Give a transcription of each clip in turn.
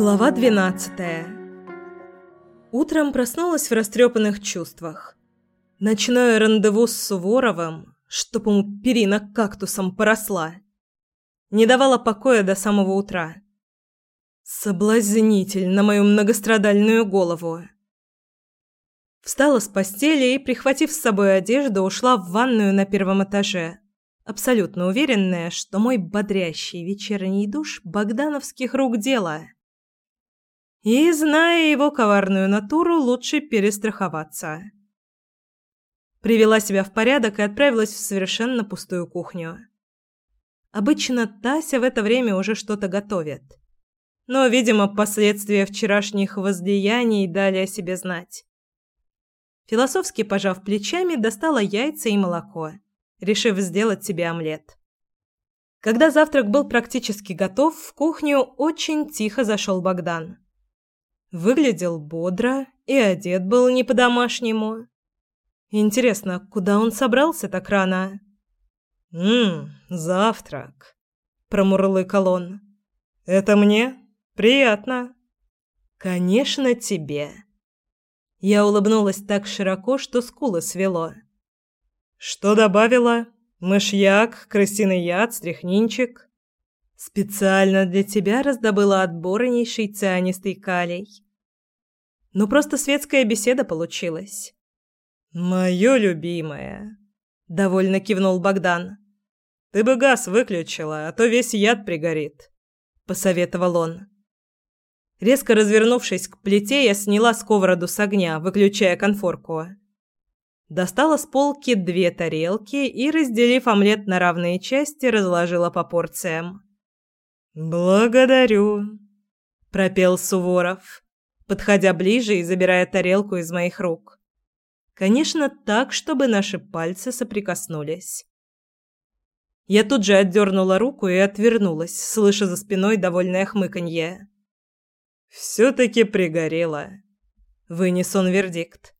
Глава 12 Утром проснулась в растрепанных чувствах. Ночное рандеву с Суворовым, чтоб ему перина кактусом поросла, не давала покоя до самого утра. Соблазнитель на мою многострадальную голову. Встала с постели и, прихватив с собой одежду, ушла в ванную на первом этаже, абсолютно уверенная, что мой бодрящий вечерний душ богдановских рук дело. И, зная его коварную натуру, лучше перестраховаться. Привела себя в порядок и отправилась в совершенно пустую кухню. Обычно Тася в это время уже что-то готовит. Но, видимо, последствия вчерашних возлияний дали о себе знать. Философски пожав плечами, достала яйца и молоко, решив сделать себе омлет. Когда завтрак был практически готов, в кухню очень тихо зашел Богдан. Выглядел бодро и одет был не по-домашнему. Интересно, куда он собрался так рано? «Ммм, завтрак», — промурлыкал он. «Это мне? Приятно». «Конечно, тебе». Я улыбнулась так широко, что скулы свело. «Что добавила? Мышьяк, крысиный яд, стряхнинчик?» Специально для тебя раздобыла отборнейший цианистый калий. Ну, просто светская беседа получилась. «Моё любимое», — довольно кивнул Богдан. «Ты бы газ выключила, а то весь яд пригорит», — посоветовал он. Резко развернувшись к плите, я сняла сковороду с огня, выключая конфорку. Достала с полки две тарелки и, разделив омлет на равные части, разложила по порциям. «Благодарю», – пропел Суворов, подходя ближе и забирая тарелку из моих рук. Конечно, так, чтобы наши пальцы соприкоснулись. Я тут же отдернула руку и отвернулась, слыша за спиной довольное хмыканье. «Все-таки пригорело», – вынес он вердикт.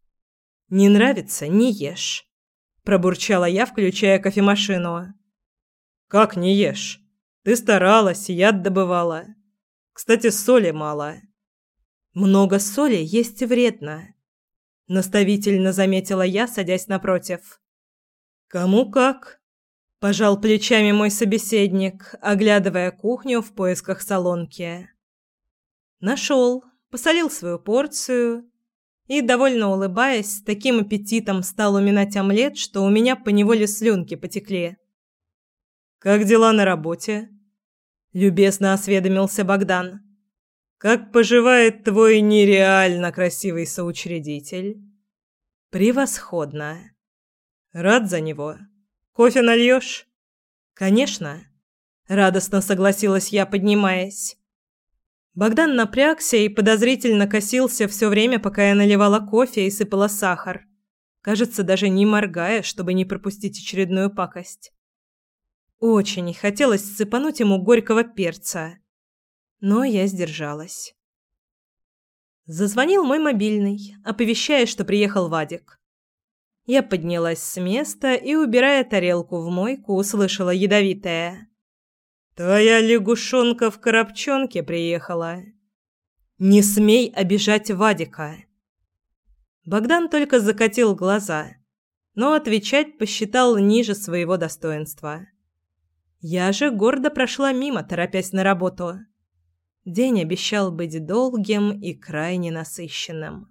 «Не нравится – не ешь», – пробурчала я, включая кофемашину. «Как не ешь?» Ты старалась, яд добывала. Кстати, соли мало. Много соли есть вредно, наставительно заметила я, садясь напротив. Кому как? Пожал плечами мой собеседник, оглядывая кухню в поисках солонки. Нашел, посолил свою порцию и, довольно улыбаясь, таким аппетитом стал уминать омлет, что у меня поневоле слюнки потекли. «Как дела на работе?» – любезно осведомился Богдан. «Как поживает твой нереально красивый соучредитель?» «Превосходно!» «Рад за него. Кофе нальешь?» «Конечно!» – радостно согласилась я, поднимаясь. Богдан напрягся и подозрительно косился все время, пока я наливала кофе и сыпала сахар. Кажется, даже не моргая, чтобы не пропустить очередную пакость. Очень хотелось сыпануть ему горького перца, но я сдержалась. Зазвонил мой мобильный, оповещая, что приехал Вадик. Я поднялась с места и, убирая тарелку в мойку, услышала ядовитое. «Твоя лягушонка в коробчонке приехала». «Не смей обижать Вадика». Богдан только закатил глаза, но отвечать посчитал ниже своего достоинства. Я же гордо прошла мимо, торопясь на работу. День обещал быть долгим и крайне насыщенным.